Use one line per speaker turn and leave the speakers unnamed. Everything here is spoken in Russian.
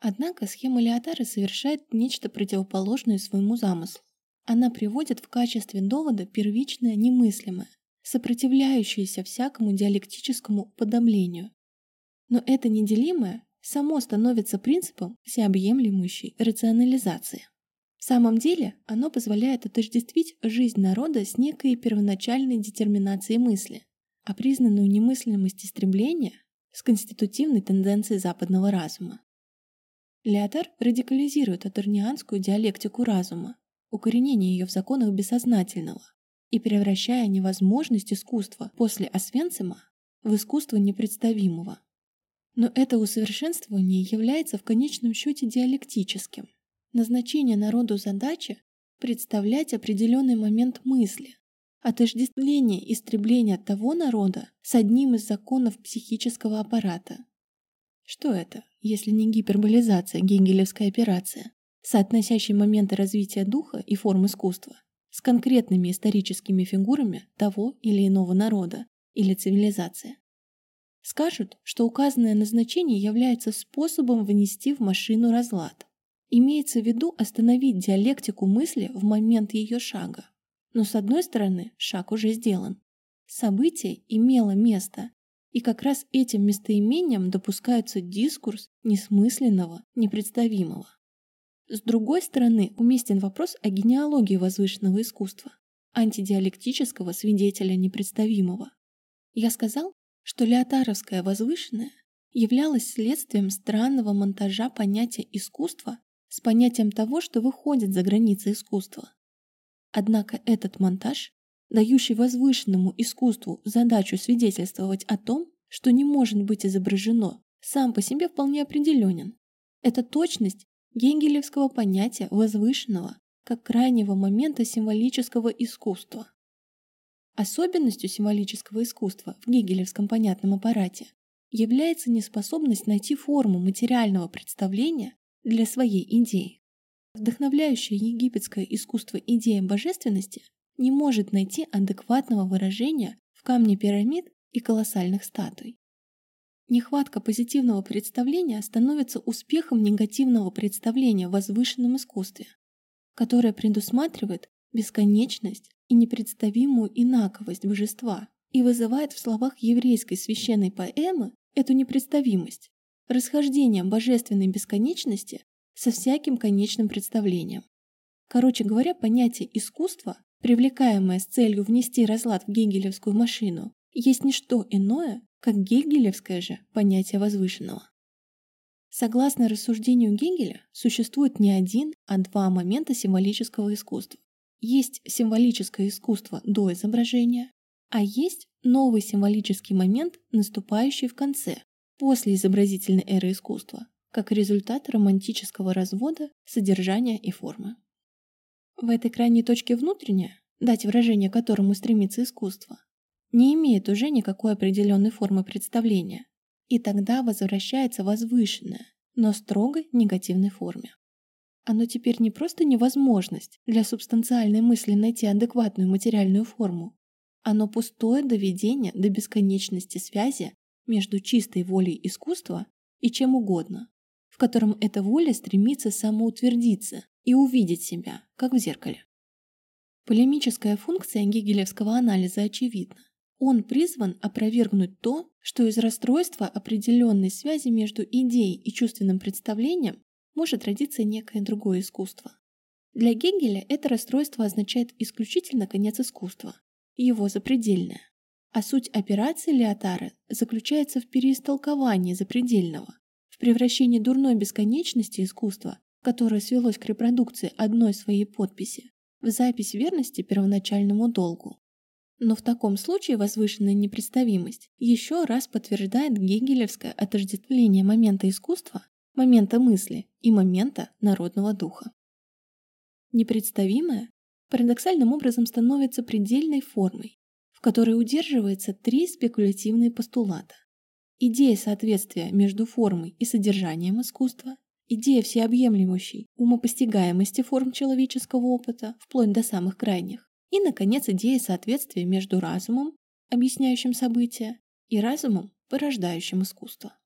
Однако схема Леотара совершает нечто противоположное своему замыслу. Она приводит в качестве довода первичное немыслимое, сопротивляющееся всякому диалектическому уподоблению. Но это неделимое само становится принципом всеобъемлющей рационализации. В самом деле оно позволяет отождествить жизнь народа с некой первоначальной детерминацией мысли, а признанную немыслимость истребления с конститутивной тенденцией западного разума. Леотар радикализирует аторнианскую диалектику разума, укоренение ее в законах бессознательного и превращая невозможность искусства после Освенцима в искусство непредставимого. Но это усовершенствование является в конечном счете диалектическим. Назначение народу задачи – представлять определенный момент мысли, отождествление истребления того народа с одним из законов психического аппарата. Что это, если не гиперболизация, гегелевская операция, соотносящая моменты развития духа и форм искусства с конкретными историческими фигурами того или иного народа или цивилизации? Скажут, что указанное назначение является способом внести в машину разлад. Имеется в виду остановить диалектику мысли в момент ее шага. Но с одной стороны, шаг уже сделан. Событие имело место, и как раз этим местоимением допускается дискурс несмысленного, непредставимого. С другой стороны, уместен вопрос о генеалогии возвышенного искусства, антидиалектического свидетеля непредставимого. Я сказал, что Леотаровская возвышенная являлась следствием странного монтажа понятия искусства с понятием того, что выходит за границы искусства. Однако этот монтаж, дающий возвышенному искусству задачу свидетельствовать о том, что не может быть изображено, сам по себе вполне определенен. Это точность гегелевского понятия возвышенного как крайнего момента символического искусства. Особенностью символического искусства в гегелевском понятном аппарате является неспособность найти форму материального представления для своей идеи. Вдохновляющее египетское искусство идея божественности не может найти адекватного выражения в камне пирамид и колоссальных статуй. Нехватка позитивного представления становится успехом негативного представления в возвышенном искусстве, которое предусматривает бесконечность и непредставимую инаковость божества и вызывает в словах еврейской священной поэмы эту непредставимость, расхождение божественной бесконечности со всяким конечным представлением. Короче говоря, понятие искусства, привлекаемое с целью внести разлад в гегелевскую машину, есть не что иное, как гегелевское же понятие возвышенного. Согласно рассуждению Гегеля, существует не один, а два момента символического искусства. Есть символическое искусство до изображения, а есть новый символический момент, наступающий в конце, после изобразительной эры искусства, как результат романтического развода содержания и формы. В этой крайней точке внутренняя, дать выражение которому стремится искусство, не имеет уже никакой определенной формы представления, и тогда возвращается возвышенное, но строго негативной форме. Оно теперь не просто невозможность для субстанциальной мысли найти адекватную материальную форму. Оно пустое доведение до бесконечности связи между чистой волей искусства и чем угодно, в котором эта воля стремится самоутвердиться и увидеть себя, как в зеркале. Полемическая функция гегелевского анализа очевидна. Он призван опровергнуть то, что из расстройства определенной связи между идеей и чувственным представлением может родиться некое другое искусство. Для Гегеля это расстройство означает исключительно конец искусства, его запредельное. А суть операции Леотара заключается в переистолковании запредельного, в превращении дурной бесконечности искусства, которое свелось к репродукции одной своей подписи, в запись верности первоначальному долгу. Но в таком случае возвышенная непредставимость еще раз подтверждает гегелевское отождествление момента искусства момента мысли и момента народного духа. Непредставимое парадоксальным образом становится предельной формой, в которой удерживается три спекулятивные постулата. Идея соответствия между формой и содержанием искусства, идея всеобъемлющей умопостигаемости форм человеческого опыта, вплоть до самых крайних, и, наконец, идея соответствия между разумом, объясняющим события, и разумом, порождающим искусство.